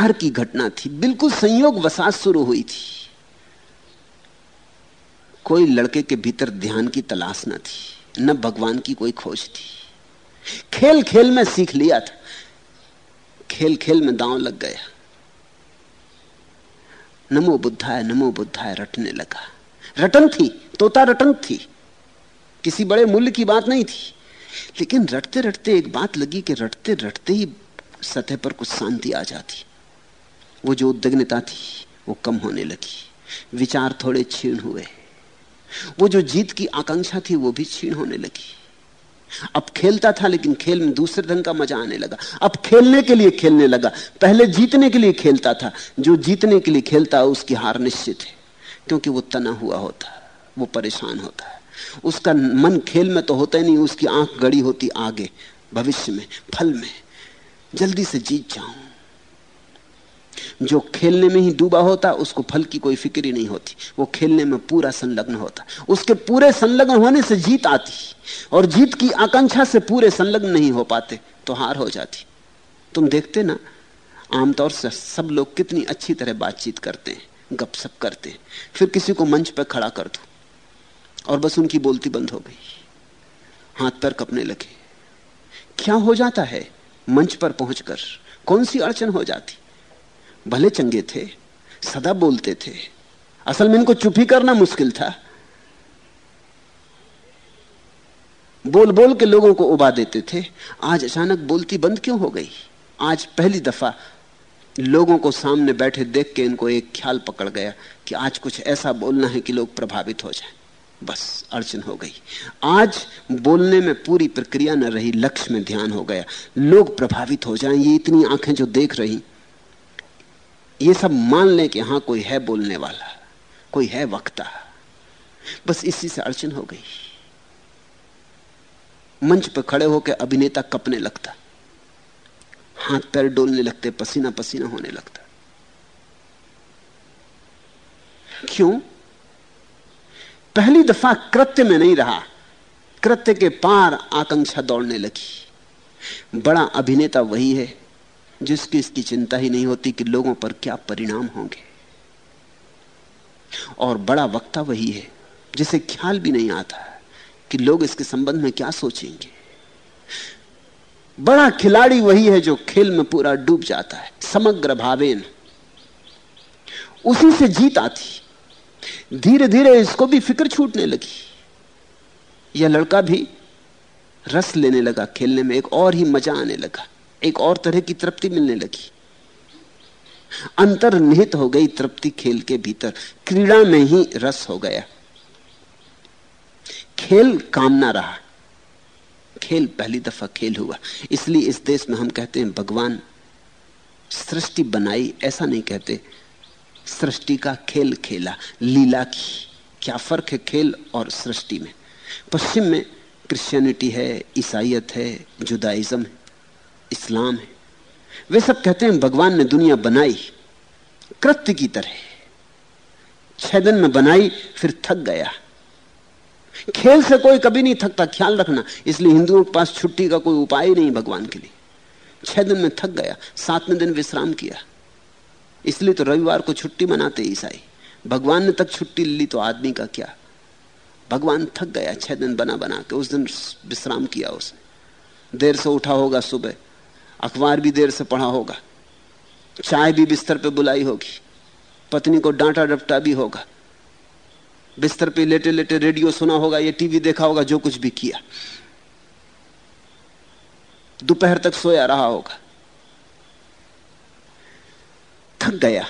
बाहर की घटना थी। बिल्कुल संयोग वसात शुरू हुई थी। कोई लड़के के भीतर ध्यान की तलाश न थी, न भगवान की कोई खोज थी। खेल खेल में सीख लिया था। खेल खेल में दांव लग गया। नमो बुद्धाय नमो बुद्धाय, रटने लगा। रटन थी, तोता रटन थी। किसी बड़े मूल्य की बात नहीं थी। लेकिन रटते रटते एक बात लगी कि रटते रटते ही सतह पर कुछ शांति आ जाती। वो जो उद्विग्नता थी, वो कम होने लगी। विचार थोड़े क्षीण हुए। वो जो जीत की आकांक्षा थी, वो भी क्षीण होने लगी। अब खेलता था, लेकिन खेल में दूसरे ढंग का मज़ा आने लगा। अब खेलने के लिए खेलने लगा। पहले जीतने के लिए खेलता था। जो जीतने के लिए खेलता है उसकी हार निश्चित है। क्योंकि वो तना हुआ होता। है वो परेशान होता। है उसका मन खेल में तो होता ही नहीं, उसकी आँख गड़ी होती आगे। भविष्य में, फल में। जल्दी से जीत जाऊँ। जो खेलने में ही डूबा होता, उसको फल की कोई फ़िक्र ही नहीं होती। वो खेलने में पूरा संलग्न होता। उसके पूरे संलग्न होने से जीत आती। और जीत की आकांक्षा से पूरे संलग्न नहीं हो पाते तो हार हो जाती। तुम देखते ना, आमतौर से सब लोग कितनी अच्छी तरह बातचीत करते हैं, गपशप करते हैं। फिर किसी को मंच पर खड़ा कर दो। और बस उनकी बोलती बंद हो गई। हाथ पैर कपने लगे। क्या हो जाता है मंच पर पहुंचकर? कौन सी अड़चन हो जाती? भले चंगे थे, सदा बोलते थे। असल में इनको चुप ही करना मुश्किल था। बोल बोल के लोगों को उबा देते थे। आज अचानक बोलती बंद क्यों हो गई? आज पहली दफ़ा लोगों को सामने बैठे देख के इनको एक ख्याल पकड़ गया कि आज कुछ ऐसा बोलना है कि लोग प्रभावित हो जाएँ। बस, अड़चन हो गई। आज बोलने में पूरी प्रक्रिया न रही, लक्ष्य में ध्यान हो गया। लोग प्रभावित हो जाएँ, ये इतनी आँखें जो देख रही ये सब मान लें कि हाँ, कोई है बोलने वाला, कोई है वक्ता। बस इसी से अड़चन हो गई। मंच पर खड़े होकर अभिनेता कपने लगता। हाथ पैर डोलने लगते, पसीना पसीना होने लगता। क्यों? पहली दफ़ा कृत्य में नहीं रहा। कृत्य के पार आकांक्षा दौड़ने लगी। बड़ा अभिनेता वही है। जिसकी इसकी चिंता ही नहीं होती कि लोगों पर क्या परिणाम होंगे। और बड़ा वक्ता वही है, जिसे ख्याल भी नहीं आता कि लोग इसके संबंध में क्या सोचेंगे। बड़ा खिलाड़ी वही है जो खेल में पूरा डूब जाता है, समग्र भावेन उसी से जीत आती। धीरे धीरे इसको भी फ़िक्र छूटने लगी। यह लड़का भी रस लेने लगा, खेलने में एक और ही मज़ा आने लगा। एक और तरह की तृप्ति मिलने लगी। अंतर्निहित हो गई तृप्ति खेल के भीतर। क्रीड़ा में ही रस हो गया। खेल कामना रहा। खेल पहली दफ़ा खेल हुआ। इसलिए इस देश में हम कहते हैं, भगवान सृष्टि बनाई, ऐसा नहीं कहते। सृष्टि का खेल खेला। लीला की। क्या फ़र्क है खेल और सृष्टि में? पश्चिम में क्रिश्चियनिटी है ईसाइत है, जुदाइज्म है। इस्लाम है। वे सब कहते हैं, भगवान ने दुनिया बनाई, कृत्य की तरह। छह दिन में बनाई, फिर थक गया। खेल से कोई कभी नहीं थकता, ख्याल रखना। इसलिए हिंदुओं के पास छुट्टी का कोई उपाय ही नहीं भगवान के लिए। छह दिन में थक गया, सातवें दिन विश्राम किया। इसलिए तो रविवार को छुट्टी मनाते ईसाई। भगवान ने तक छुट्टी ली तो आदमी का क्या? भगवान थक गया, छह दिन बना बना के उस दिन विश्राम किया उसने। देर से उठा होगा सुबह। अखबार भी देर से पढ़ा होगा, चाय भी बिस्तर पे बुलाई होगी, पत्नी को डांटा डपटा भी होगा, बिस्तर पे लेटे लेटे रेडियो सुना होगा, या टीवी देखा होगा, जो कुछ भी किया। दोपहर तक सोया रहा होगा। थक गया।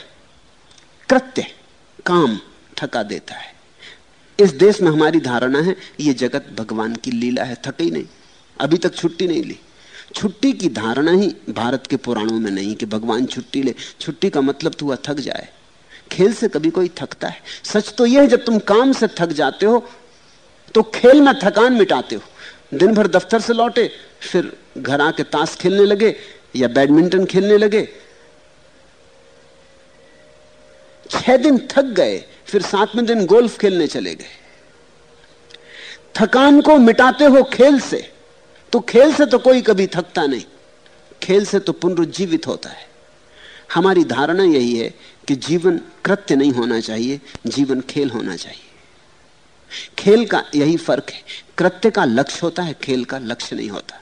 कृत्य काम थका देता है। इस देश में हमारी धारणा है, ये जगत भगवान की लीला है, थक नहीं, अभी तक छुट्टी नहीं ली। छुट्टी की धारणा ही भारत के पुराणों में नहीं कि भगवान छुट्टी ले, छुट्टी का मतलब तो हुआ थक जाए। खेल से कभी कोई थकता है। सच तो यह है, जब तुम काम से थक जाते हो तो खेल में थकान मिटाते हो। दिन भर दफ्तर से लौटे, फिर घर आके ताश खेलने लगे या बैडमिंटन खेलने लगे। छह दिन थक गए, फिर सातवें दिन गोल्फ खेलने चले गए। थकान को मिटाते हो खेल से। तो खेल से तो कोई कभी थकता नहीं। खेल से तो पुनरुज्जीवित होता है। हमारी धारणा यही है कि जीवन कृत्य नहीं होना चाहिए, जीवन खेल होना चाहिए। खेल का यही फ़र्क है। कृत्य का लक्ष्य होता है, खेल का लक्ष्य नहीं होता।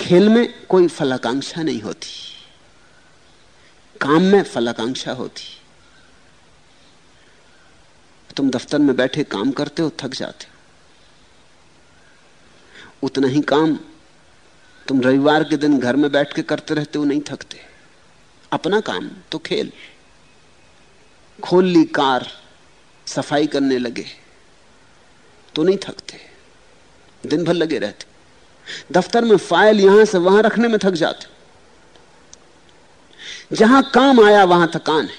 खेल में कोई फलाकांक्षा नहीं होती। काम में फलाकांक्षा होती। तुम दफ्तर में बैठे काम करते हो, थक जाते हो। उतना ही काम। तुम रविवार के दिन घर में बैठ के करते रहते हो, नहीं थकते। अपना काम तो खेल। खोल ली कार, सफ़ाई करने लगे तो नहीं थकते। दिन भर लगे रहते। दफ्तर में फ़ाइल यहाँ से वहाँ रखने में थक जाते जहाँ काम आया, वहाँ थकान है।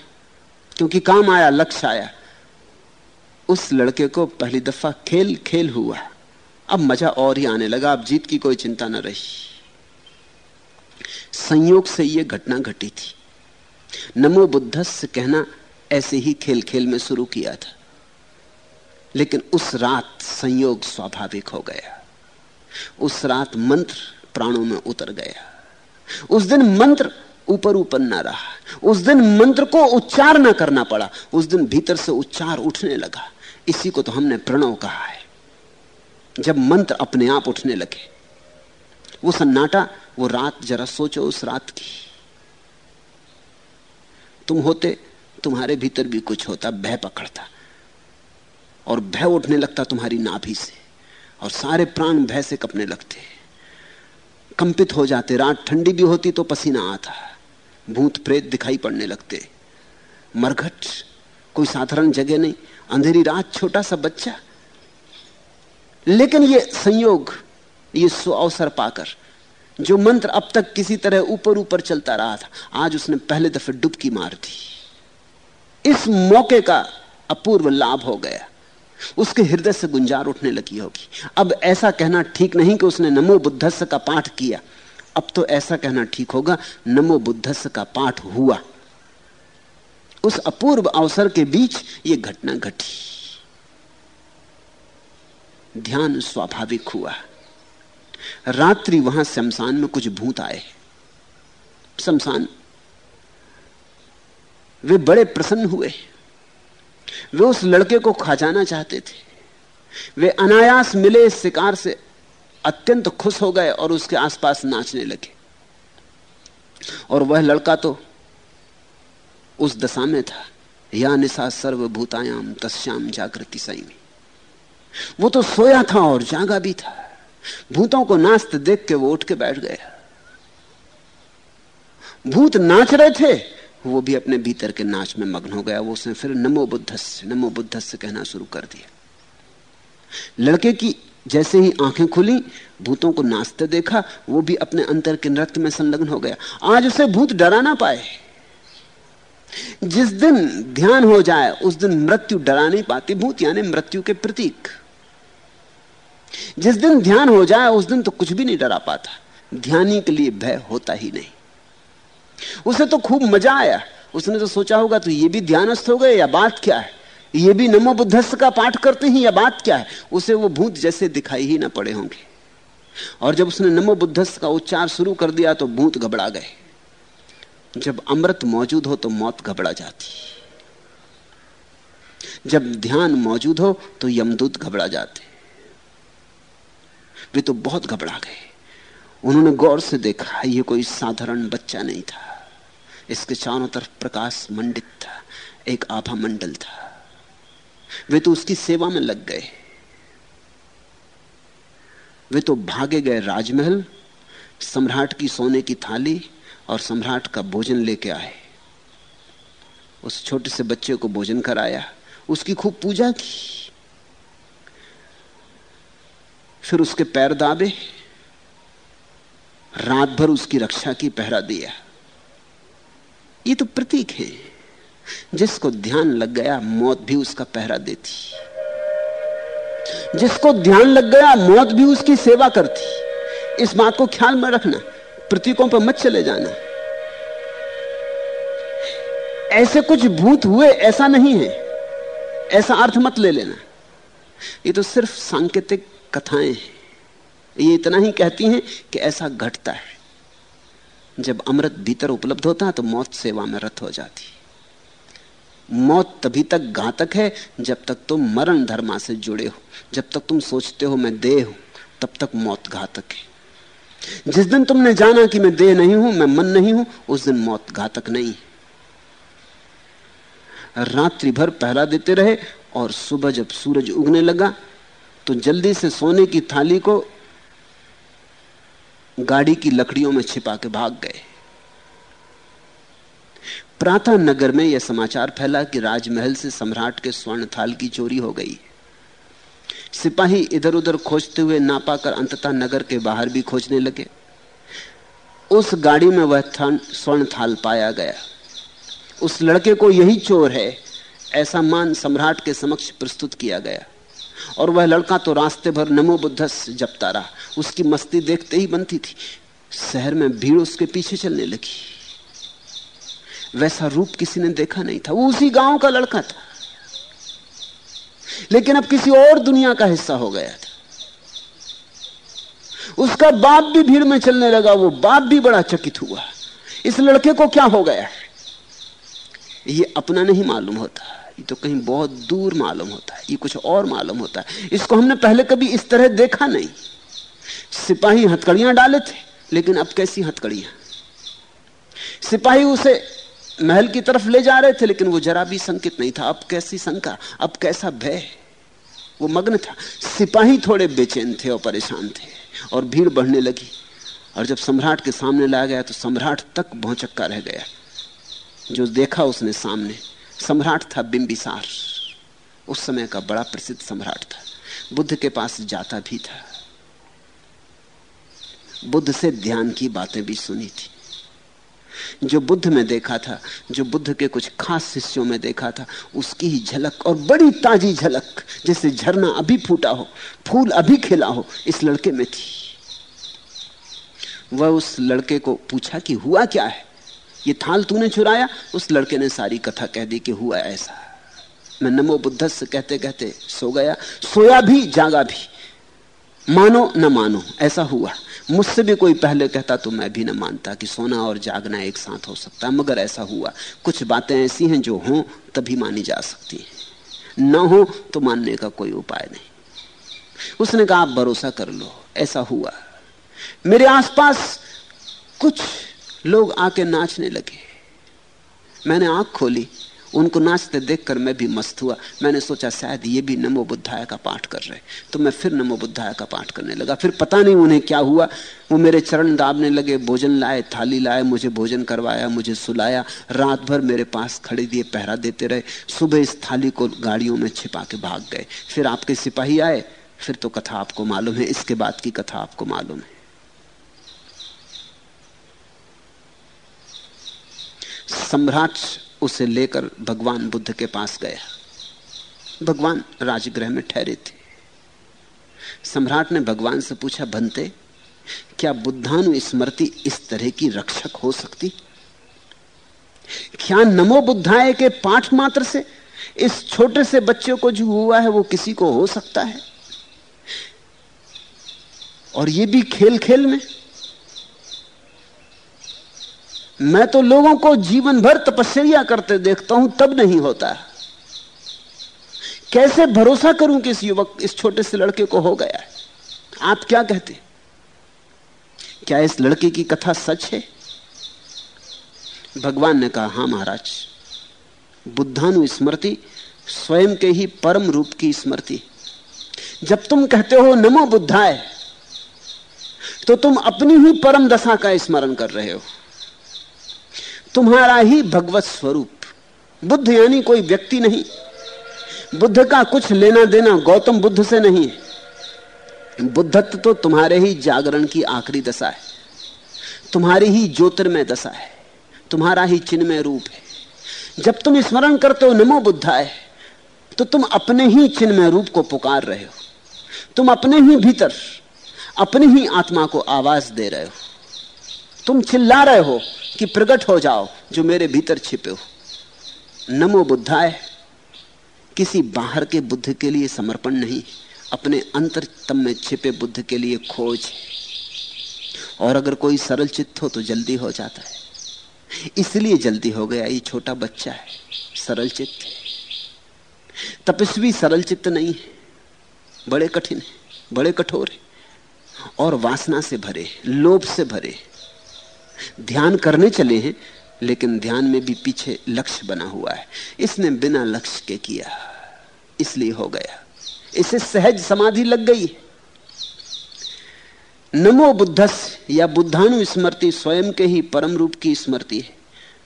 क्योंकि काम आया, लक्ष्य आया। उस लड़के को पहली दफ़ा खेल खेल हुआ। अब मज़ा और ही आने लगा, अब जीत की कोई चिंता न रही। संयोग से यह घटना घटी थी। नमो बुद्धस कहना ऐसे ही खेल खेल में शुरू किया था। लेकिन उस रात संयोग स्वाभाविक हो गया। उस रात मंत्र प्राणों में उतर गया। उस दिन मंत्र ऊपर ऊपर ना रहा। उस दिन मंत्र को उच्चार ना करना पड़ा। उस दिन भीतर से उच्चार उठने लगा। इसी को तो हमने प्रणव कहा है। जब मंत्र अपने आप उठने लगे, वो सन्नाटा, वो रात, जरा सोचो उस रात की। तुम होते, तुम्हारे भीतर भी कुछ होता, भय पकड़ता। और भय उठने लगता तुम्हारी नाभि से, और सारे प्राण भय से कपने लगते। कंपित हो जाते, रात ठंडी भी होती तो पसीना आता। भूत प्रेत दिखाई पड़ने लगते। मरघट, कोई साधारण जगह नहीं, अंधेरी रात छोटा सा बच्चा। लेकिन ये संयोग, ये सो अवसर पाकर, जो मंत्र अब तक किसी तरह ऊपर ऊपर चलता रहा था, आज उसने पहले दफे डुबकी मार दी। इस मौके का अपूर्व लाभ हो गया। उसके हृदय से गुंजार उठने लगी होगी। अब ऐसा कहना ठीक नहीं कि उसने नमो बुद्धस्स का पाठ किया। अब तो ऐसा कहना ठीक होगा, नमो बुद्धस्स का पाठ हुआ। उस अपूर्व अवसर के बीच यह घटना घटी। ध्यान स्वाभाविक हुआ। रात्रि वहाँ शमशान में कुछ भूत आए। शमशान, वे बड़े प्रसन्न हुए। वे उस लड़के को खा जाना चाहते थे। वे अनायास मिले शिकार से, अत्यंत खुश हो गए और उसके आसपास नाचने लगे। और वह लड़का तो उस दशा में था। या निशा सर्वभूतायाम तस्याम जागृति सही में वो तो सोया था और जागा भी था। भूतों को नाचते देख के वो उठ के बैठ गया। भूत नाच रहे थे, वो भी अपने भीतर के नाच में मग्न हो गया। वो उसने फिर नमो बुद्धस नमो बुद्धस से कहना शुरू कर दिया। लड़के की जैसे ही आँखें खुली, भूतों को नाचते देखा, वो भी अपने अंतर के नृत्य में संलग्न हो गया। आज उसे भूत डरा ना पाए। जिस दिन ध्यान हो जाए, उस दिन मृत्यु डरा नहीं पाती। भूत यानी मृत्यु के प्रतीक। जिस दिन ध्यान हो जाए, उस दिन तो कुछ भी नहीं डरा पाता। ध्यानी के लिए भय होता ही नहीं। उसे तो खूब मज़ा आया। उसने तो सोचा होगा तो ये भी ध्यानस्थ हो गए या बात क्या है? ये भी नमो बुद्धस्थ का पाठ करते हैं या बात क्या है? उसे वो भूत जैसे दिखाई ही ना पड़े होंगे। और जब उसने नमो बुद्धस्थ का उच्चार शुरू कर दिया तो भूत घबरा गए। जब अमृत मौजूद हो तो मौत घबरा जाती। जब ध्यान मौजूद हो तो यमदूत घबरा जाते। वे तो बहुत घबरा गए। उन्होंने गौर से देखा, ये कोई साधारण बच्चा नहीं था। इसके चारों तरफ़ प्रकाश मंडित था, एक आभा मंडल था। वे तो उसकी सेवा में लग गए। वे तो भागे गए राजमहल, सम्राट की सोने की थाली और सम्राट का भोजन लेके आए। उस छोटे से बच्चे को भोजन कराया, उसकी खूब पूजा की। फिर उसके पैर दाबे। रात भर उसकी रक्षा की पहरा दिया। ये तो प्रतीक है। जिसको ध्यान लग गया, मौत भी उसका पहरा देती। जिसको ध्यान लग गया, मौत भी उसकी सेवा करती। इस बात को ख्याल में रखना, प्रतीकों पर मत चले जाना। ऐसे कुछ भूत हुए, ऐसा नहीं है। ऐसा अर्थ मत ले लेना। ये तो सिर्फ़ सांकेतिक कथाएँ हैं। ये इतना ही कहती हैं कि ऐसा घटता है। जब अमृत भीतर उपलब्ध होता है तो मौत सेवा में रत हो जाती। मौत तभी तक घातक है जब तक तुम मरण धर्मा से जुड़े हो। जब तक तुम सोचते हो मैं देह हूँ, तब तक मौत घातक है। जिस दिन तुमने जाना कि मैं देह नहीं हूँ, मैं मन नहीं हूँ, उस दिन मौत घातक नहीं रात्रि भर पहरा देते रहे और सुबह जब सूरज उगने लगा तो जल्दी से सोने की थाली को गाड़ी की लकड़ियों में छिपा के भाग गए। प्रातः नगर में यह समाचार फैला कि राजमहल से सम्राट के स्वर्ण थाल की चोरी हो गई। सिपाही इधर उधर खोजते हुए ना पाकर अंततः नगर के बाहर भी खोजने लगे। उस गाड़ी में वह स्वर्ण थाल पाया गया। उस लड़के को यही चोर है, ऐसा मान सम्राट के समक्ष प्रस्तुत किया गया। और वह लड़का तो रास्ते भर नमो बुद्धस जपता रहा। उसकी मस्ती देखते ही बनती थी। शहर में भीड़ उसके पीछे चलने लगी। वैसा रूप किसी ने देखा नहीं था। वो उसी गाँव का लड़का था। लेकिन अब किसी और दुनिया का हिस्सा हो गया था। उसका बाप भी भीड़ में चलने लगा। वो बाप भी बड़ा चकित हुआ। इस लड़के को क्या हो गया? ये अपना नहीं मालूम होता। ये तो कहीं बहुत दूर मालूम होता है, ये कुछ और मालूम होता है। इसको हमने पहले कभी इस तरह देखा नहीं। सिपाही हथकड़ियाँ डाले थे, लेकिन अब कैसी हथकड़ियाँ? सिपाही उसे महल की तरफ़ ले जा रहे थे, लेकिन वो जरा भी संकित नहीं था। अब कैसी शंका, अब कैसा भय। वो मग्न था। सिपाही थोड़े बेचैन थे और परेशान थे, और भीड़ बढ़ने लगी। और जब सम्राट के सामने ला गया तो सम्राट तक भौचक्का रह गया। जो देखा उसने सामने। सम्राट था बिंबिसार। उस समय का बड़ा प्रसिद्ध सम्राट था। बुद्ध के पास जाता भी था। बुद्ध से ध्यान की बातें भी सुनी थी। जो बुद्ध में देखा था, जो बुद्ध के कुछ खास शिष्यों में देखा था, उसकी ही झलक और बड़ी ताजी झलक, जैसे झरना अभी फूटा हो, फूल अभी खिला हो, इस लड़के में थी। वह उस लड़के को पूछा कि हुआ क्या है? ये थाल तूने चुराया? उस लड़के ने सारी कथा कह दी कि हुआ ऐसा। मैं नमो बुद्ध से कहते कहते सो गया। सोया भी, जागा भी। मानो न मानो, ऐसा हुआ। मुझसे भी कोई पहले कहता तो मैं भी न मानता कि सोना और जागना एक साथ हो सकता, मगर ऐसा हुआ। कुछ बातें ऐसी हैं जो हों, तभी मानी जा सकती हैं। न हो तो मानने का कोई उपाय नहीं। उसने कहा, आप भरोसा कर लो, ऐसा हुआ। मेरे आसपास कुछ लोग आके नाचने लगे। मैंने आँख खोली। उनको नाचते देखकर मैं भी मस्त हुआ। मैंने सोचा, शायद ये भी नमो बुद्धाय का पाठ कर रहे तो मैं फिर नमो बुद्धाय का पाठ करने लगा। फिर पता नहीं उन्हें क्या हुआ। वो मेरे चरण दाबने लगे, भोजन लाए, थाली लाए, मुझे भोजन करवाया, मुझे सुलाया। रात भर मेरे पास खड़े दिए, पहरा देते रहे। सुबह इस थाली को गाड़ियों में छिपा के भाग गए। फिर आपके सिपाही आए। फिर तो कथा आपको मालूम है। इसके बाद की कथा आपको मालूम है। सम्राट उसे लेकर भगवान बुद्ध के पास गया। भगवान राजगृह में ठहरे थे। सम्राट ने भगवान से पूछा बनते क्या बुद्धानु स्मृति इस तरह की रक्षक हो सकती? क्या नमो बुद्धाय के पाठ मात्र से, इस छोटे से बच्चे को जो हुआ है वो किसी को हो सकता है? और ये भी खेल खेल में? मैं तो लोगों को जीवन भर तपस्या करते देखता हूँ, तब नहीं होता। कैसे भरोसा करूँ कि इस युवक, इस छोटे से लड़के को हो गया? है आप क्या कहते? क्या इस लड़के की कथा सच है? भगवान ने कहा, हाँ महाराज, बुद्धानु स्मृति स्वयं के ही परम रूप की स्मृति। जब तुम कहते हो, नमो बुद्धाय तो तुम अपनी ही परम दशा का स्मरण कर रहे हो। तुम्हारा ही भगवत स्वरूप। बुद्ध यानी कोई व्यक्ति नहीं। बुद्ध का कुछ लेना देना गौतम बुद्ध से नहीं है। बुद्धत्व तो तुम्हारे ही जागरण की आखिरी दशा है। तुम्हारी ही ज्योतिर्मय दशा है। तुम्हारा ही चिन्हमय रूप है। जब तुम स्मरण करते हो नमो बुद्धाय तो तुम अपने ही चिन्हमय रूप को पुकार रहे हो। तुम अपने ही भीतर, अपनी ही आत्मा को आवाज़ दे रहे हो। तुम चिल्ला रहे हो कि प्रकट हो जाओ, जो मेरे भीतर छिपे हो। नमो बुद्धाय, किसी बाहर के बुद्ध के लिए समर्पण नहीं, अपने अंतरतम में छिपे बुद्ध के लिए खोज और अगर कोई सरल चित्त हो तो जल्दी हो जाता है। इसलिए जल्दी हो गया, ये छोटा बच्चा है, सरल चित्त तपस्वी सरल चित्त नहीं है, बड़े कठिन है, बड़े कठोर है, और वासना से भरे, लोभ से भरे ध्यान करने चले हैं, लेकिन ध्यान में भी पीछे लक्ष्य बना हुआ है। इसने बिना लक्ष्य के किया, इसलिए हो गया। इसे सहज समाधि लग गई नमो बुद्धस या बुद्धानु स्मृति स्वयं के ही परम रूप की स्मृति है।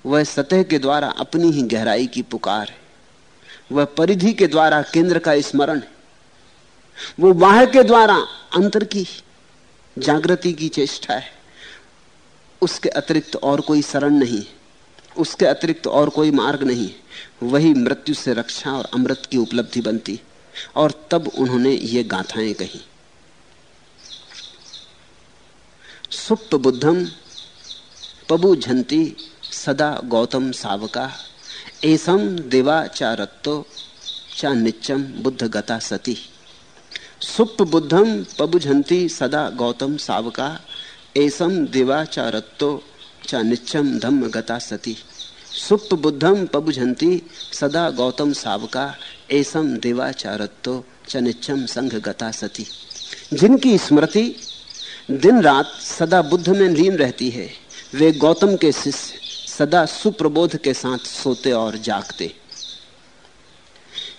वह सतह के द्वारा अपनी ही गहराई की पुकार है। वह परिधि के द्वारा केंद्र का स्मरण है। वो वाह के द्वारा अंतर की, जागृति की चेष्टा है। उसके अतिरिक्त और कोई शरण नहीं, उसके अतिरिक्त और कोई मार्ग नहीं, वही मृत्यु से रक्षा और अमृत की उपलब्धि बनती, और तब उन्होंने ये गाथाएँ कही। सुप्त बुद्धम, पबु झंती, सदा गौतम सावका एसम देवाचारत्तो चा रत्तो, चा निच्चम बुद्ध गता सती। सुप्त बुद्धम पबुझंती सदा गौतम सावका एसम देवाचारत्तो चा निच्चम धम्म गता सती। सुप्त बुद्धम पबुझंती सदा गौतम सावका एसम देवाचारत्तो च निच्चम संघ गता सती। जिनकी स्मृति दिन रात सदा बुद्ध में लीन रहती है, वे गौतम के शिष्य, सदा सुप्रबोध के साथ सोते और जागते।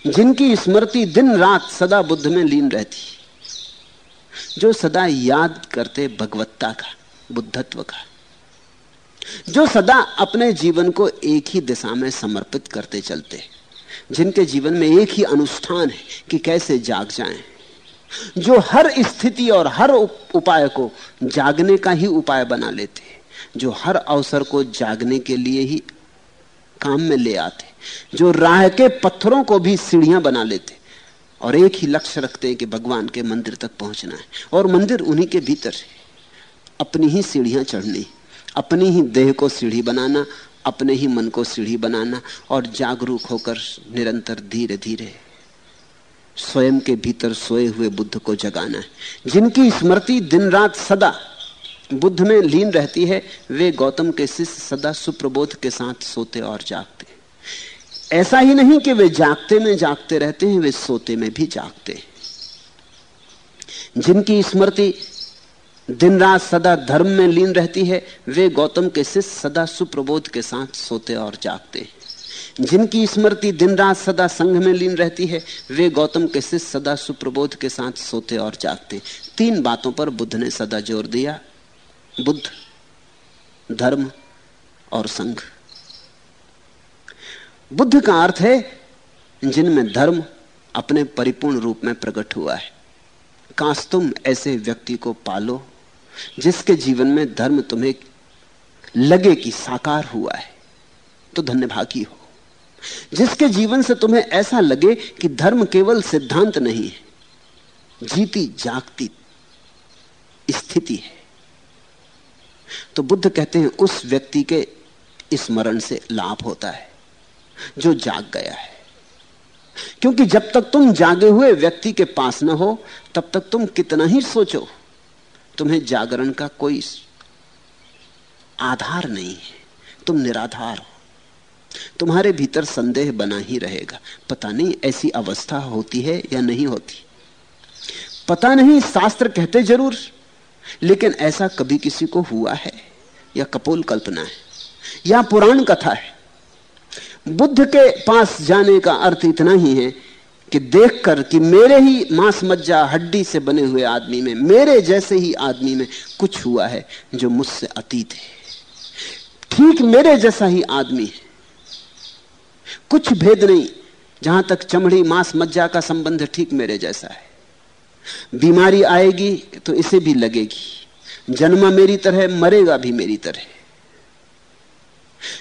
जिनकी स्मृति दिन रात सदा बुद्ध में लीन रहती जो सदा याद करते भगवत्ता का, बुद्धत्व का। जो सदा अपने जीवन को एक ही दिशा में समर्पित करते चलते, जिनके जीवन में एक ही अनुष्ठान है कि कैसे जाग जाएँ। जो हर स्थिति और हर उपाय को जागने का ही उपाय बना लेते, जो हर अवसर को जागने के लिए ही काम में ले आते, जो राह के पत्थरों को भी सीढ़ियाँ बना लेते और एक ही लक्ष्य रखते हैं कि भगवान के मंदिर तक पहुँचना है। और मंदिर उन्हीं के भीतर है। अपनी ही सीढ़ियाँ चढ़नी, अपनी ही देह को सीढ़ी बनाना, अपने ही मन को सीढ़ी बनाना और जागरूक होकर निरंतर धीरे धीरे स्वयं के भीतर सोए हुए बुद्ध को जगाना है। जिनकी स्मृति दिन रात सदा बुद्ध में लीन रहती है, वे गौतम के शिष्य सदा सुप्रबोध के साथ सोते और जागते ऐसा ही नहीं कि वे जागते में जागते रहते हैं, वे सोते में भी जागते हैं। जिनकी स्मृति दिन रात सदा धर्म में लीन रहती है, वे गौतम के शिष्य सदा सुप्रबोध के साथ सोते और जागते हैं। जिनकी स्मृति दिन रात सदा संघ में लीन रहती है, वे गौतम के शिष्य सदा सुप्रबोध के साथ सोते और जागते तीन बातों पर बुद्ध ने सदा ज़ोर दिया। बुद्ध, धर्म और संघ। बुद्ध का अर्थ है, जिनमें धर्म अपने परिपूर्ण रूप में प्रकट हुआ है। काश तुम ऐसे व्यक्ति को पालो, जिसके जीवन में धर्म तुम्हें लगे कि साकार हुआ है तो धन्यभागी हो। जिसके जीवन से तुम्हें ऐसा लगे कि धर्म केवल सिद्धांत नहीं है, जीती जागती स्थिति है। तो बुद्ध कहते हैं, उस व्यक्ति के स्मरण से लाभ होता है। जो जाग गया है। क्योंकि जब तक तुम जागे हुए व्यक्ति के पास न हो, तब तक तुम कितना ही सोचो, तुम्हें जागरण का कोई आधार नहीं है। तुम निराधार हो। तुम्हारे भीतर संदेह बना ही रहेगा। पता नहीं ऐसी अवस्था होती है या नहीं होती। पता नहीं शास्त्र कहते ज़रूर, लेकिन ऐसा कभी किसी को हुआ है या कपोल कल्पना है या पुराण कथा है बुद्ध के पास जाने का अर्थ इतना ही है कि देखकर कि मेरे ही मांस मज्जा हड्डी से बने हुए आदमी में, मेरे जैसे ही आदमी में कुछ हुआ है जो मुझसे अतीत है। ठीक मेरे जैसा ही आदमी है। कुछ भेद नहीं, जहाँ तक चमड़ी मांस मज्जा का संबंध ठीक मेरे जैसा है। बीमारी आएगी तो इसे भी लगेगी। जन्मा मेरी तरह, मरेगा भी मेरी तरह।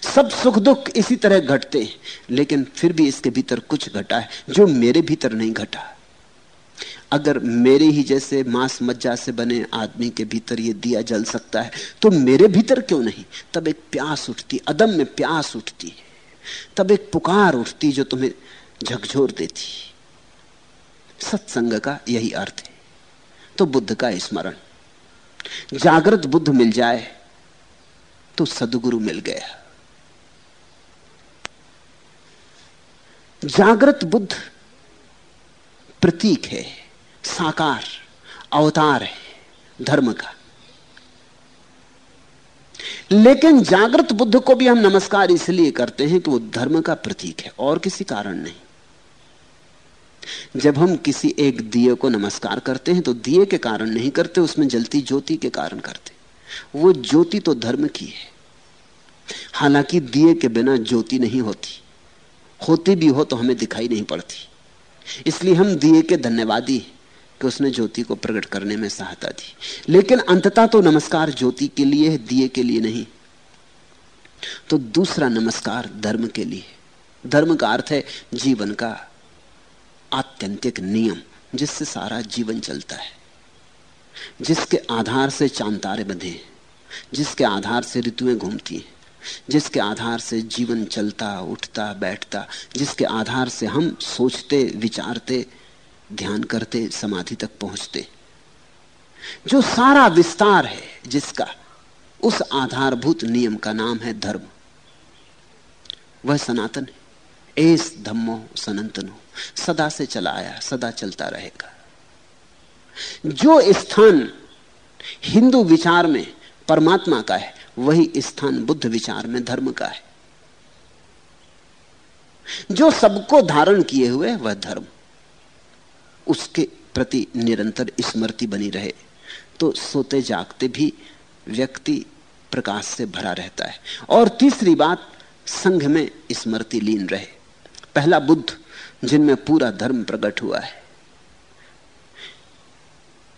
सब सुख दुख इसी तरह घटते हैं, लेकिन फिर भी इसके भीतर कुछ घटा है, जो मेरे भीतर नहीं घटा। अगर मेरे ही जैसे मांस मज्जा से बने आदमी के भीतर ये दिया जल सकता है तो मेरे भीतर क्यों नहीं? तब एक प्यास उठती, अदम में प्यास उठती, तब एक पुकार उठती जो तुम्हें झकझोर देती। सत्संग का यही अर्थ है। तो बुद्ध का स्मरण। जागृत बुद्ध मिल जाए तो सदगुरु मिल गया। जागृत बुद्ध प्रतीक है, साकार, अवतार है, धर्म का। लेकिन जागृत बुद्ध को भी हम नमस्कार इसलिए करते हैं कि वो धर्म का प्रतीक है, और किसी कारण नहीं। जब हम किसी एक दिए को नमस्कार करते हैं तो दिए के कारण नहीं करते, उसमें जलती ज्योति के कारण करते। वो ज्योति तो धर्म की है। हालाँकि दिए के बिना ज्योति नहीं होती। होती भी हो तो हमें दिखाई नहीं पड़ती। इसलिए हम दिए के धन्यवादी कि उसने ज्योति को प्रकट करने में सहायता दी। लेकिन अंततः तो नमस्कार ज्योति के लिए है, दिए के लिए नहीं। तो दूसरा नमस्कार धर्म के लिए धर्म का अर्थ है जीवन का आत्यंतिक नियम, जिससे सारा जीवन चलता है। जिसके आधार से चांतारे बंधे जिसके आधार से ऋतुएँ घूमती हैं। जिसके आधार से जीवन चलता, उठता, बैठता, जिसके आधार से हम सोचते, विचारते, ध्यान करते, समाधि तक पहुँचते। जो सारा विस्तार है जिसका, उस आधारभूत नियम का नाम है धर्म। वह सनातन है। एस धम्मो सनातनो। सदा से चला आया, सदा चलता रहेगा। जो स्थान हिंदू विचार में परमात्मा का है वही स्थान बुद्ध विचार में धर्म का है। जो सबको धारण किए हुए वह धर्म। उसके प्रति निरंतर स्मृति बनी रहे तो सोते जागते भी व्यक्ति प्रकाश से भरा रहता है। और तीसरी बात, संघ में स्मृति लीन रहे। पहला बुद्ध, जिनमें पूरा धर्म प्रकट हुआ है।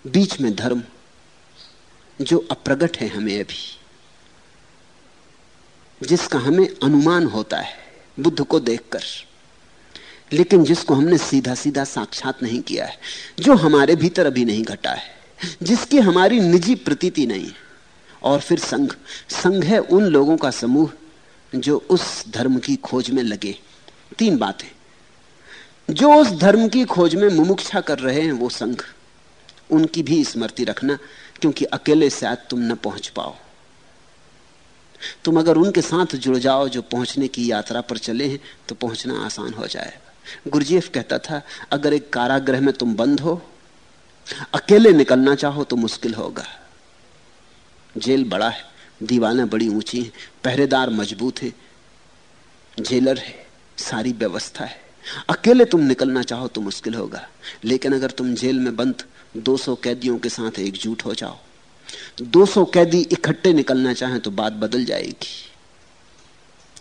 बीच में धर्म, जो अप्रगट है हमें अभी। जिसका हमें अनुमान होता है, बुद्ध को देखकर। लेकिन जिसको हमने सीधा सीधा साक्षात नहीं किया है, जो हमारे भीतर अभी नहीं घटा है, जिसकी हमारी निजी प्रतीति नहीं और फिर संघ संघ है उन लोगों का समूह, जो उस धर्म की खोज में लगे। तीन बातें। जो उस धर्म की खोज में मुमुक्षा कर रहे हैं वो संघ। उनकी भी स्मृति रखना, क्योंकि अकेले शायद तुम न पहुँच पाओ। तुम अगर उनके साथ जुड़ जाओ जो पहुँचने की यात्रा पर चले हैं तो पहुँचना आसान हो जाएगा। गुरुजीएफ कहता था, अगर एक कारागृह में तुम बंद हो, अकेले निकलना चाहो तो मुश्किल होगा। जेल बड़ा है, दीवारें बड़ी ऊँची हैं, पहरेदार मज़बूत है, जेलर है, सारी व्यवस्था है। अकेले तुम निकलना चाहो तो मुश्किल होगा, लेकिन अगर तुम जेल में बंद 200 कैदियों के साथ एकजुट हो जाओ 200 कैदी इकट्ठे निकलना चाहें तो बात बदल जाएगी।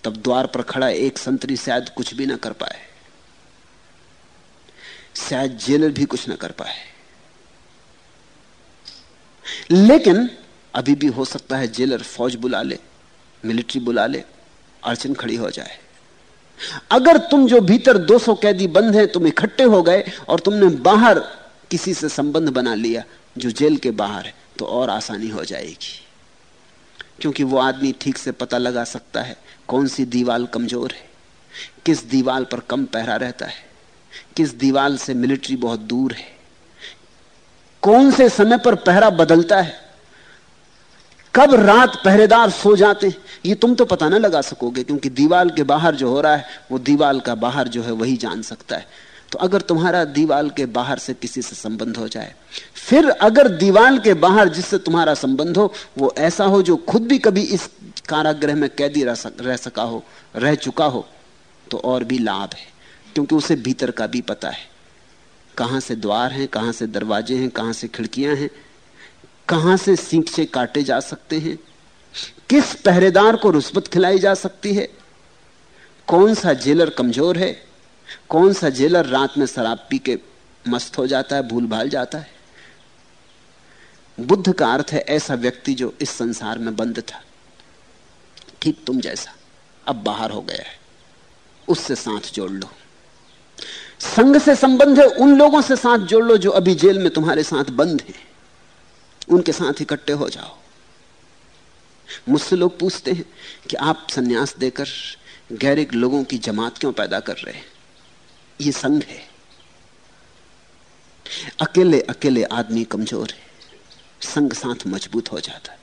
तब द्वार पर खड़ा एक संतरी शायद कुछ भी ना कर पाए। शायद जेलर भी कुछ ना कर पाए। लेकिन अभी भी हो सकता है जेलर फौज बुला ले, मिलिट्री बुला ले, अड़चन खड़ी हो जाए। अगर तुम जो भीतर 200 कैदी बंद हैं, तुम इकट्ठे हो गए और तुमने बाहर किसी से संबंध बना लिया जो जेल के बाहर है तो और आसानी हो जाएगी। क्योंकि वो आदमी ठीक से पता लगा सकता है कौन सी दीवाल कमज़ोर है, किस दीवाल पर कम पहरा रहता है, किस दीवाल से मिलिट्री बहुत दूर है, कौन से समय पर पहरा बदलता है, कब रात पहरेदार सो जाते हैं, ये तुम तो पता ना लगा सकोगे, क्योंकि दीवाल के बाहर जो हो रहा है, वो दीवाल का बाहर जो है वही जान सकता है। तो अगर तुम्हारा दीवाल के बाहर से किसी से संबंध हो जाए फिर अगर दीवाल के बाहर जिससे तुम्हारा संबंध हो वो ऐसा हो जो खुद भी कभी इस कारागृह में कैदी रह, सक, रह सका हो रह चुका हो तो और भी लाभ है क्योंकि उसे भीतर का भी पता है। कहाँ से द्वार हैं कहाँ से दरवाजे हैं कहाँ से खिड़कियाँ हैं कहाँ से सींचे काटे जा सकते हैं किस पहरेदार को रुस्बत खिलाई जा सकती है कौन सा जेलर कमज़ोर है कौन सा जेलर रात में शराब पी के मस्त हो जाता है भूल भाल जाता है। बुद्ध का अर्थ है ऐसा व्यक्ति जो इस संसार में बंद था। ठीक तुम जैसा। अब बाहर हो गया है। उससे साथ जोड़ लो। संघ से संबंध है, उन लोगों से साथ जोड़ लो जो अभी जेल में तुम्हारे साथ बंद हैं। उनके साथ इकट्ठे हो जाओ। मुझसे लोग पूछते हैं कि आप सन्यास देकर गैरिक लोगों की जमात क्यों पैदा कर रहे हैं? ये संघ है। अकेले अकेले आदमी कमज़ोर है। संग साथ मज़बूत हो जाता है।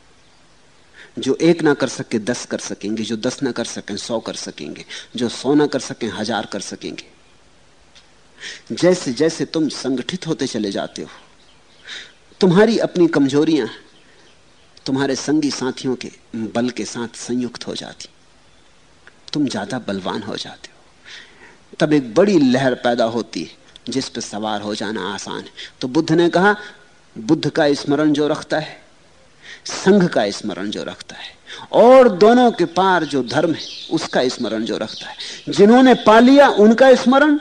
जो एक ना कर सके, दस कर सकेंगे, जो दस ना कर सकें, सौ कर सकेंगे, जो सौ ना कर सकें, हज़ार कर सकेंगे। जैसे जैसे तुम संगठित होते चले जाते हो, तुम्हारी अपनी कमजोरियाँ तुम्हारे संगी साथियों के बल के साथ संयुक्त हो जाती। तुम ज़्यादा बलवान हो जाते हो। तब एक बड़ी लहर पैदा होती है, जिस पर सवार हो जाना आसान है। तो बुद्ध ने कहा बुद्ध का स्मरण जो रखता है, संघ का स्मरण जो रखता है, और दोनों के पार जो धर्म है, उसका स्मरण जो रखता है। जिन्होंने पा लिया उनका स्मरण,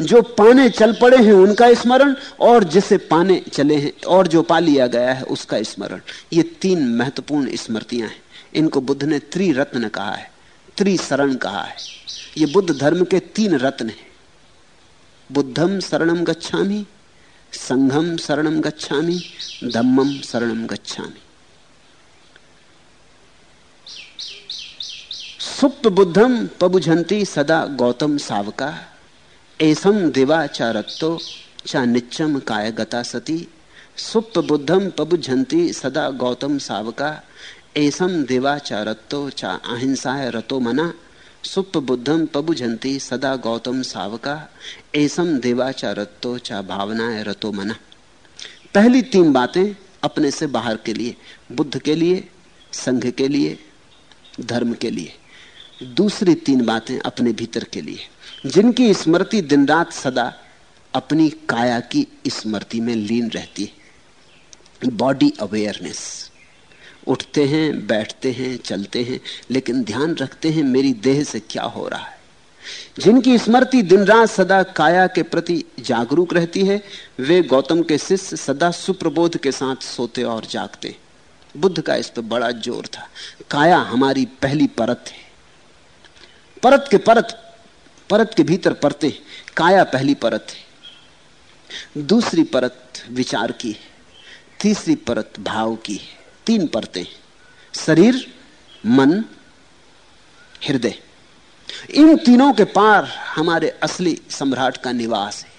जो पाने चल पड़े हैं उनका स्मरण, और जिसे पाने चले हैं, और जो पा लिया गया है उसका स्मरण। ये तीन महत्वपूर्ण स्मृतियाँ हैं। इनको बुद्ध ने त्रिरत्न कहा है, त्रिशरण कहा है। ये बुद्ध धर्म के तीन रत्न हैं। बुद्धम शरणम गच्छामी संघम शरणम गच्छामी धम्मम शरणम गच्छामी। सुप्त बुद्धम पबुझंती सदा गौतम सावका ऐसम दिवाचारत्तो चा निच्चम काय गता सती। सुप्त बुद्धम पबुझंती सदा गौतम सावका ऐसम दिवाचारत्तो चा अहिंसाय रतो मना सुप्त बुद्धम पबुझंती सदा गौतम सावका ऐसम देवाचारत्तो चा भावनाए रतो मना। पहली तीन बातें अपने से बाहर के लिए, बुद्ध के लिए, संघ के लिए, धर्म के लिए। दूसरी तीन बातें अपने भीतर के लिए, जिनकी स्मृति दिन रात सदा अपनी काया की स्मृति में लीन रहती है। बॉडी अवेयरनेस उठते हैं, बैठते हैं, चलते हैं, लेकिन ध्यान रखते हैं मेरी देह से क्या हो रहा है। जिनकी स्मृति दिन रात सदा काया के प्रति जागरूक रहती है, वे गौतम के शिष्य सदा सुप्रबोध के साथ सोते और जागते। बुद्ध का इस पर बड़ा ज़ोर था। काया हमारी पहली परत है। परत के परत परत के भीतर परते, काया पहली परत है। दूसरी परत विचार की है। तीसरी परत भाव की है। तीन परतें। शरीर, मन, हृदय। इन तीनों के पार हमारे असली सम्राट का निवास है।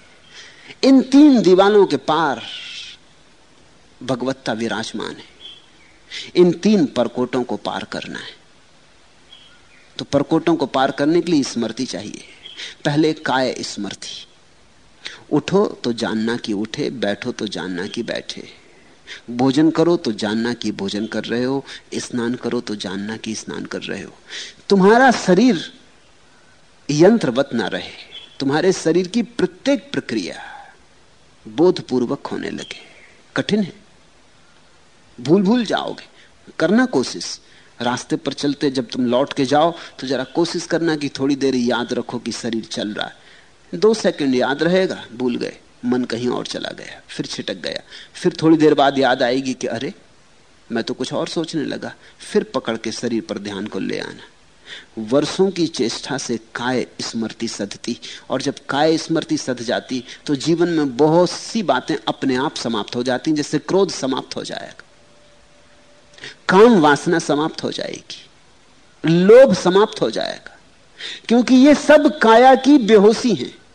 इन तीन दीवालों के पार भगवत्ता विराजमान है। इन तीन परकोटों को पार करना है। तो परकोटों को पार करने के लिए स्मृति चाहिए। पहले काय स्मृति। उठो तो जानना कि उठे, बैठो तो जानना कि बैठे। भोजन करो तो जानना कि भोजन कर रहे हो, स्नान करो तो जानना कि स्नान कर रहे हो। तुम्हारा शरीर यंत्रवत ना रहे, तुम्हारे शरीर की प्रत्येक प्रक्रिया बोधपूर्वक होने लगे। कठिन है। भूल भूल जाओगे। करना कोशिश। रास्ते पर चलते जब तुम लौट के जाओ तो जरा कोशिश करना कि थोड़ी देर याद रखो कि शरीर चल रहा है। दो सेकंड याद रहेगा, भूल गए। मन कहीं और चला गया, फिर छिटक गया। फिर थोड़ी देर बाद याद आएगी कि अरे, मैं तो कुछ और सोचने लगा। फिर पकड़ के शरीर पर ध्यान को ले आना। वर्षों की चेष्टा से काय स्मृति सधती, और जब काय स्मृति सध जाती तो जीवन में बहुत सी बातें अपने आप समाप्त हो जाती जैसे क्रोध समाप्त हो जाएगा। काम वासना समाप्त हो जाएगी। लोभ समाप्त हो जाएगा। क्योंकि ये सब काया की बेहोशी है।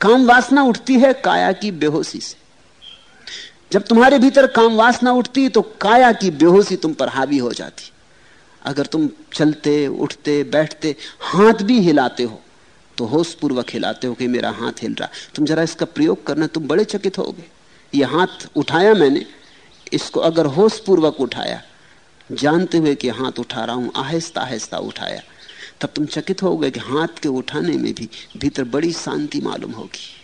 काम वासना उठती है काया की बेहोशी से। जब तुम्हारे भीतर काम वासना उठती तो काया की बेहोशी तुम पर हावी हो जाती। अगर तुम चलते, उठते, बैठते, हाथ भी हिलाते हो तो होश पूर्वक हिलाते हो कि मेरा हाथ हिल रहा। तुम जरा इसका प्रयोग करना, तुम बड़े चकित होगे। ये हाथ उठाया मैंने, इसको अगर होश पूर्वक उठाया, जानते हुए कि हाथ उठा रहा हूँ आहिस्ता आहिस्ता उठाया। तब तुम चकित हो गए कि हाथ के उठाने में भी भीतर बड़ी शांति मालूम होगी।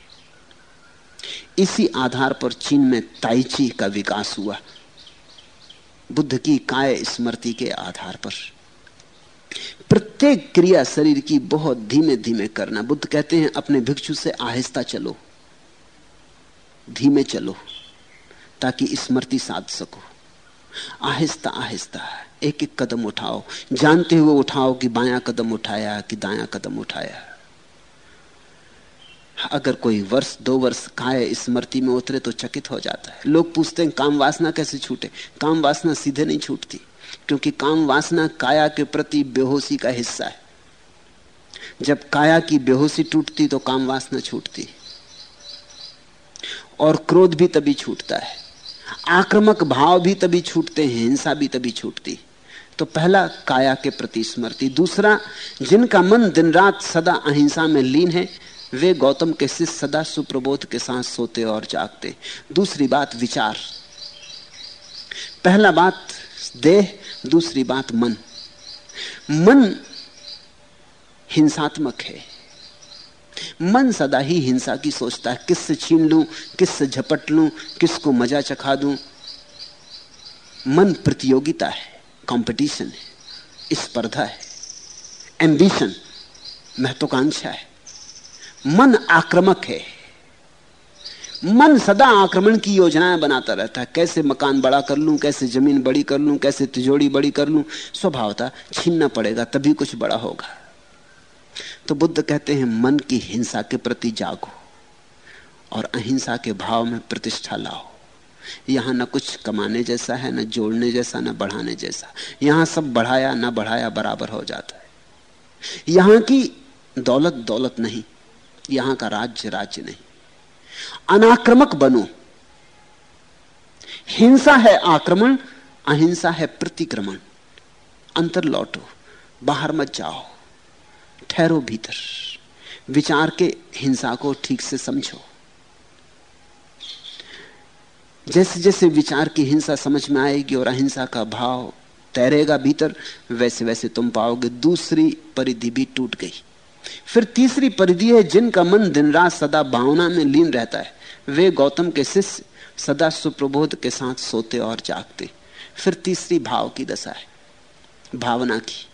इसी आधार पर चीन में ताइची का विकास हुआ। बुद्ध की काय स्मृति के आधार पर। प्रत्येक क्रिया शरीर की बहुत धीमे धीमे करना। बुद्ध कहते हैं, अपने भिक्षु से आहिस्ता चलो। धीमे चलो, ताकि स्मृति साध सको। आहिस्ता आहिस्ता एक एक कदम उठाओ। जानते हुए उठाओ कि बायां कदम उठाया, कि दायां कदम उठाया। अगर कोई वर्ष, दो वर्ष काय स्मृति में उतरे तो चकित हो जाता है। लोग पूछते हैं, काम वासना कैसे छूटे? काम वासना सीधे नहीं छूटती, क्योंकि काम वासना काया के प्रति बेहोशी का हिस्सा है। जब काया की बेहोशी टूटती तो काम वासना छूटती। और क्रोध भी तभी छूटता है। आक्रमक भाव भी तभी छूटते हैं, हिंसा भी तभी छूटती। तो पहला काया के प्रति स्मृति। दूसरा, जिनका मन दिन रात सदा अहिंसा में लीन है, वे गौतम के शिष्य सदा सुप्रबोध के साथ सोते और जागते। दूसरी बात, विचार। पहला बात, देह, दूसरी बात, मन। मन हिंसात्मक है। मन सदा ही हिंसा की सोचता है। किससे छीन लूँ, किससे झपट लूँ, किसको मज़ा चखा दूँ? मन प्रतियोगिता है। कंपटीशन है स्पर्धा है एम्बिशन महत्वाकांक्षा है, मन आक्रमक है, मन सदा आक्रमण की योजनाएँ बनाता रहता है, कैसे मकान बड़ा कर लूँ, कैसे ज़मीन बड़ी कर लूँ, कैसे तिजोड़ी बड़ी कर लूँ, स्वभावता छीनना पड़ेगा, तभी कुछ बड़ा होगा। तो बुद्ध कहते हैं, मन की हिंसा के प्रति जागो और अहिंसा के भाव में प्रतिष्ठा लाओ। यहाँ न कुछ कमाने जैसा है, न जोड़ने जैसा, न बढ़ाने जैसा। यहाँ सब बढ़ाया, न बढ़ाया, बराबर हो जाता है। यहाँ की दौलत दौलत नहीं, यहाँ का राज्य राज्य नहीं। अनाक्रमक बनो। हिंसा है आक्रमण, अहिंसा है प्रतिक्रमण। अंतर लौटो, बाहर मत जाओ, ठहरो भीतर। विचार के हिंसा को ठीक से समझो। जैसे जैसे विचार की हिंसा समझ में आएगी और अहिंसा का भाव तैरेगा भीतर, वैसे वैसे तुम पाओगे दूसरी परिधि भी टूट गई। फिर तीसरी परिधि है जिनका मन दिन रात सदा भावना में लीन रहता है। वे गौतम के शिष्य, सदा सुप्रबोध के साथ सोते और जागते। फिर तीसरी भाव की दशा है, भावना की।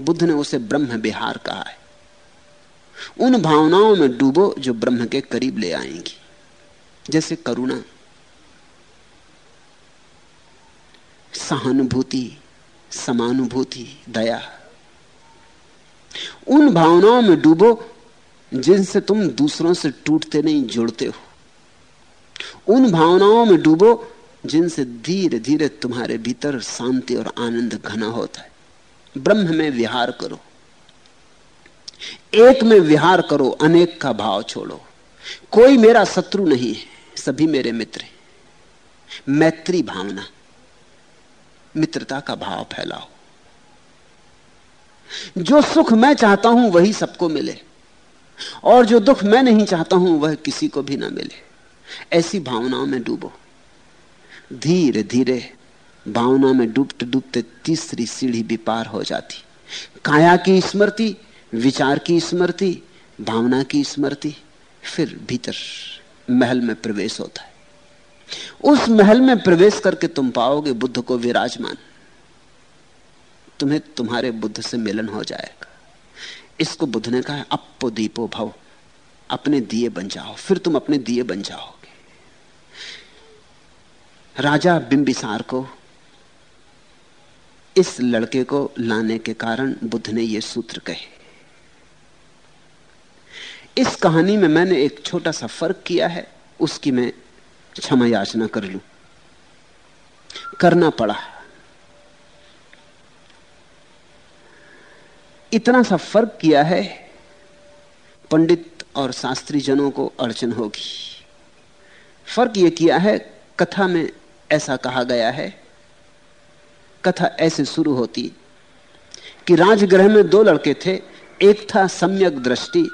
बुद्ध ने उसे ब्रह्म विहार कहा है। उन भावनाओं में डूबो जो ब्रह्म के करीब ले आएँगी। जैसे करुणा सहानुभूति, समानुभूति, दया। उन भावनाओं में डूबो जिनसे तुम दूसरों से टूटते नहीं, जुड़ते हो। उन भावनाओं में डूबो जिनसे धीरे धीरे तुम्हारे भीतर शांति और आनंद घना होता है। ब्रह्म में विहार करो। एक में विहार करो, अनेक का भाव छोड़ो। कोई मेरा शत्रु नहीं है, सभी मेरे मित्र मैत्री भावना। मित्रता का भाव फैलाओ। जो सुख मैं चाहता हूँ, वही सबको मिले। और जो दुख मैं नहीं चाहता हूँ, वह किसी को भी ना मिले। ऐसी भावनाओं में डूबो। धीरे धीरे भावना में डूबते डूबते तीसरी सीढ़ी भी पार हो जाती। काया की स्मृति, विचार की स्मृति, भावना की स्मृति, फिर भीतर महल में प्रवेश होता है। उस महल में प्रवेश करके तुम पाओगे बुद्ध को विराजमान। तुम्हें तुम्हारे बुद्ध से मिलन हो जाएगा। इसको बुद्ध ने कहा अपो दीपो भव, अपने दिए बन जाओ, फिर तुम अपने दिए बन जाओगे। राजा बिंबिसार को, इस लड़के को लाने के कारण बुद्ध ने यह सूत्र कहे। इस कहानी में मैंने एक छोटा सा फ़र्क किया है, उसकी मैं क्षमा याचना कर लू। करना पड़ा। इतना सा फ़र्क किया है, पंडित और शास्त्री जनों को अड़चन होगी। फ़र्क यह किया है, कथा में ऐसा कहा गया है, कथा ऐसे शुरू होती कि राजगृह में दो लड़के थे, एक था सम्यक दृष्टि,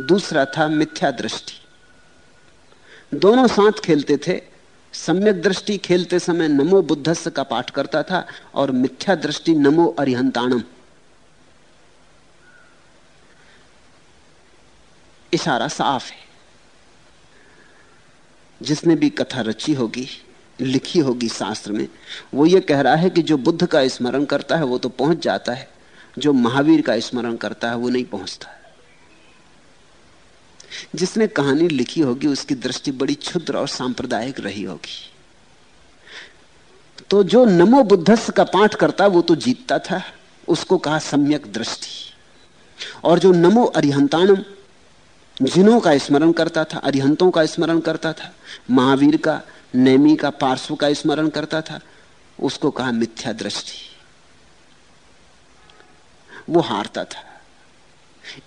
दूसरा था मिथ्या दृष्टि। दोनों साथ खेलते थे। सम्यक दृष्टि खेलते समय नमो बुद्धस्स का पाठ करता था और मिथ्या दृष्टि नमो अरिहंताणम। इशारा साफ़ है। जिसने भी कथा रची होगी, लिखी होगी शास्त्र में, वो ये कह रहा है कि जो बुद्ध का स्मरण करता है, वो तो पहुँच जाता है। जो महावीर का स्मरण करता है, वो नहीं पहुँचता। जिसने कहानी लिखी होगी, उसकी दृष्टि बड़ी क्षुद्र और सांप्रदायिक रही होगी। तो जो नमो बुद्धस्थ का पाठ करता, वो तो जीतता था, उसको कहा सम्यक दृष्टि। और जो नमो अरिहंतानम जिनों का स्मरण करता था, अरिहंतों का स्मरण करता था, महावीर का, नेमी का, पार्श्व का स्मरण करता था, उसको कहा मिथ्या दृष्टि। वो हारता था।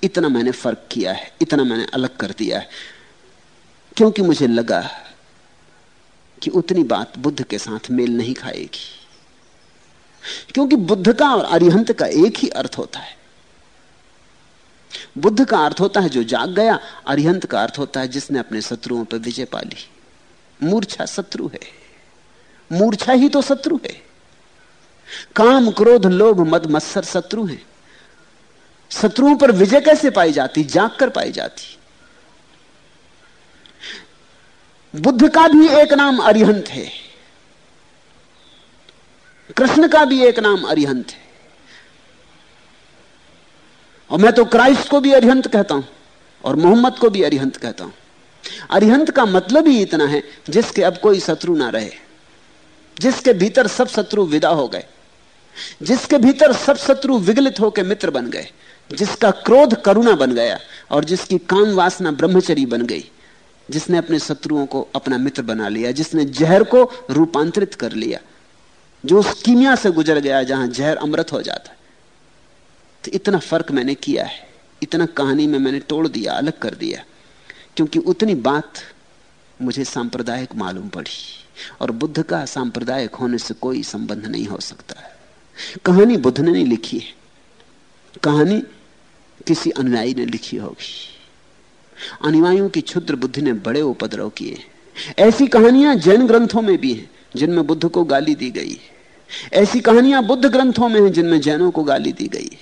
इतना मैंने फ़र्क किया है, इतना मैंने अलग कर दिया है। क्योंकि मुझे लगा कि उतनी बात बुद्ध के साथ मेल नहीं खाएगी। क्योंकि बुद्ध का और अरिहंत का एक ही अर्थ होता है। बुद्ध का अर्थ होता है जो जाग गया, अरिहंत का अर्थ होता है जिसने अपने शत्रुओं पर विजय पा ली। मूर्छा शत्रु है। मूर्छा ही तो शत्रु है। काम, क्रोध, लोभ, मद, मत्सर शत्रु है। शत्रुओं पर विजय कैसे पाई जाती? जाग कर पाई जाती। बुद्ध का भी एक नाम अरिहंत है। कृष्ण का भी एक नाम अरिहंत है। और मैं तो क्राइस्ट को भी अरिहंत कहता हूँ, और मोहम्मद को भी अरिहंत कहता हूँ। अरिहंत का मतलब ही इतना है, जिसके अब कोई शत्रु ना रहे। जिसके भीतर सब शत्रु विदा हो गए। जिसके भीतर सब शत्रु विगलित होकर मित्र बन गए। जिसका क्रोध करुणा बन गया और जिसकी काम वासना ब्रह्मचरी बन गई, जिसने अपने शत्रुओं को अपना मित्र बना लिया, जिसने जहर को रूपांतरित कर लिया, जो उस कीमिया से गुजर गया जहाँ जहर अमृत हो जाता है। तो इतना फ़र्क मैंने किया है, इतना कहानी में मैंने तोड़ दिया, अलग कर दिया, क्योंकि उतनी बात मुझे सांप्रदायिक मालूम पड़ी और बुद्ध का सांप्रदायिक होने से कोई संबंध नहीं हो सकता। कहानी बुद्ध ने नहीं लिखी है। कहानी किसी अनुयायी ने लिखी होगी। अनुयायियों की क्षुद्र बुद्धि ने बड़े उपद्रव किए। ऐसी कहानियाँ जैन ग्रंथों में भी हैं, जिनमें बुद्ध को गाली दी गई ऐसी कहानियाँ बुद्ध ग्रंथों में हैं, जिनमें जैनों को गाली दी गई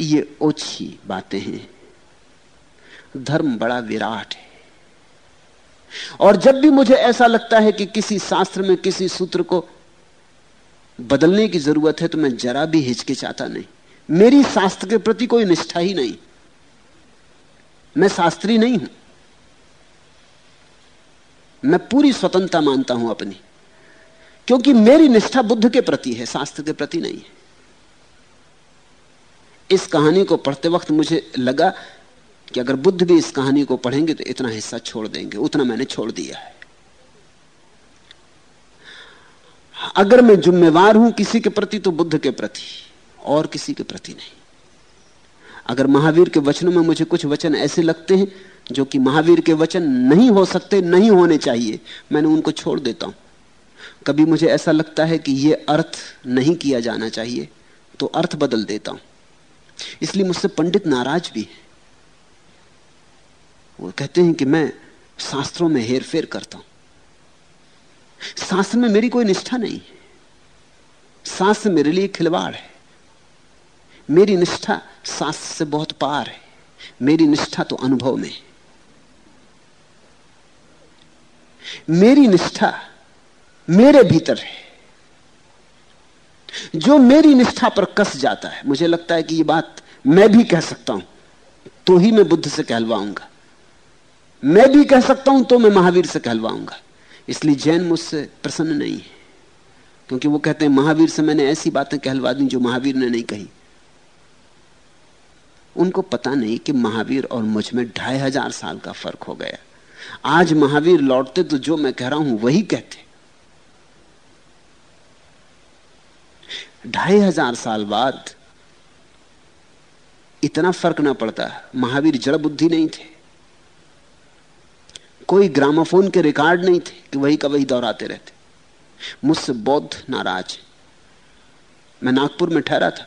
ये ओछी बातें हैं। धर्म बड़ा विराट है। और जब भी मुझे ऐसा लगता है कि किसी शास्त्र में, किसी सूत्र को बदलने की ज़रूरत है तो मैं जरा भी हिचकिचाता नहीं। मेरी शास्त्र के प्रति कोई निष्ठा ही नहीं। मैं शास्त्री नहीं हूँ। मैं पूरी स्वतंत्रता मानता हूँ अपनी। क्योंकि मेरी निष्ठा बुद्ध के प्रति है, शास्त्र के प्रति नहीं है। इस कहानी को पढ़ते वक्त मुझे लगा कि अगर बुद्ध भी इस कहानी को पढ़ेंगे तो इतना हिस्सा छोड़ देंगे, उतना मैंने छोड़ दिया है। अगर मैं जिम्मेवार हूँ किसी के प्रति तो बुद्ध के प्रति। और किसी के प्रति नहीं। अगर महावीर के वचनों में मुझे कुछ वचन ऐसे लगते हैं, जो कि महावीर के वचन नहीं हो सकते, नहीं होने चाहिए, मैंने उनको छोड़ देता हूँ। कभी मुझे ऐसा लगता है कि यह अर्थ नहीं किया जाना चाहिए तो अर्थ बदल देता हूँ। इसलिए मुझसे पंडित नाराज़ भी है। वो कहते हैं कि मैं शास्त्रों में हेरफेर करता हूँ। शास्त्र में मेरी कोई निष्ठा नहीं है। शास्त्र मेरे लिए खिलवाड़ है। मेरी निष्ठा शास्त्र से बहुत पार है। मेरी निष्ठा तो अनुभव में मेरी निष्ठा मेरे भीतर है। जो मेरी निष्ठा पर कस जाता है, मुझे लगता है कि यह बात मैं भी कह सकता हूँ तो ही मैं बुद्ध से कहलवाऊँगा। मैं भी कह सकता हूँ तो मैं महावीर से कहलवाऊँगा। इसलिए जैन मुझसे प्रसन्न नहीं है, क्योंकि वो कहते हैं, महावीर से मैंने ऐसी बातें कहलवा दी जो महावीर ने नहीं कही। उनको पता नहीं कि महावीर और मुझमें ढाई हज़ार साल का फ़र्क हो गया। आज महावीर लौटते तो जो मैं कह रहा हूँ, वही कहते। ढाई हज़ार साल बाद इतना फ़र्क ना पड़ता, महावीर जड़ बुद्धि नहीं थे। कोई ग्रामोफोन के रिकॉर्ड नहीं थे कि वही का वही दोहराते रहते। मुझसे बौद्ध नाराज़ मैं नागपुर में ठहरा था।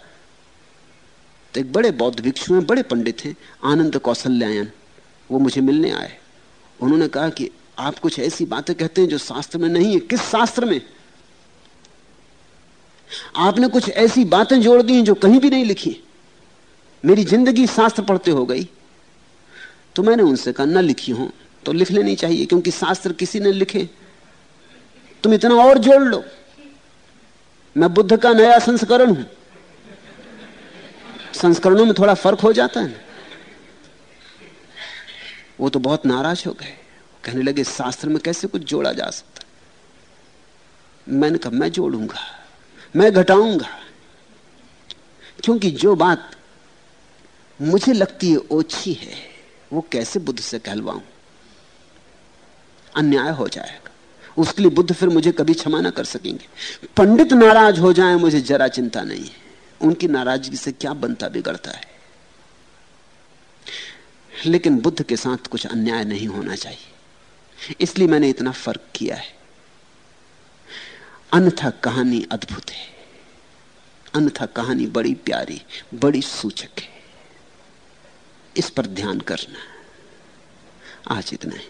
तो एक बड़े बौद्ध भिक्षु हैं, बड़े पंडित हैं, आनंद कौशल्यायन वो मुझे मिलने आए। उन्होंने कहा कि आप कुछ ऐसी बातें कहते हैं जो शास्त्र में नहीं है। किस शास्त्र में? आपने कुछ ऐसी बातें जोड़ दी हैं जो कहीं भी नहीं लिखी। मेरी ज़िंदगी शास्त्र पढ़ते हो गई। तो मैंने उनसे कहा, न लिखी हो तो लिख लेनी चाहिए, क्योंकि शास्त्र किसी ने लिखे। तुम इतना और जोड़ लो। मैं बुद्ध का नया संस्करण हूँ। संस्करणों में थोड़ा फ़र्क हो जाता है ना? वो तो बहुत नाराज़ हो गए। कहने लगे, शास्त्र में कैसे कुछ जोड़ा जा सकता? मैंने कहा, मैं जोड़ूँगा, मैं घटाऊँगा। क्योंकि जो बात मुझे लगती है ओछी है, वो कैसे बुद्ध से कहलवाऊं? अन्याय हो जाएगा। उसके लिए बुद्ध फिर मुझे कभी क्षमा ना कर सकेंगे। पंडित नाराज़ हो जाए, मुझे जरा चिंता नहीं है। उनकी नाराज़गी से क्या बनता बिगड़ता है? लेकिन बुद्ध के साथ कुछ अन्याय नहीं होना चाहिए। इसलिए मैंने इतना फ़र्क किया है। अन्यथा कहानी अद्भुत है। अन्यथा कहानी बड़ी प्यारी, बड़ी सूचक है। इस पर ध्यान करना। आज इतना ही।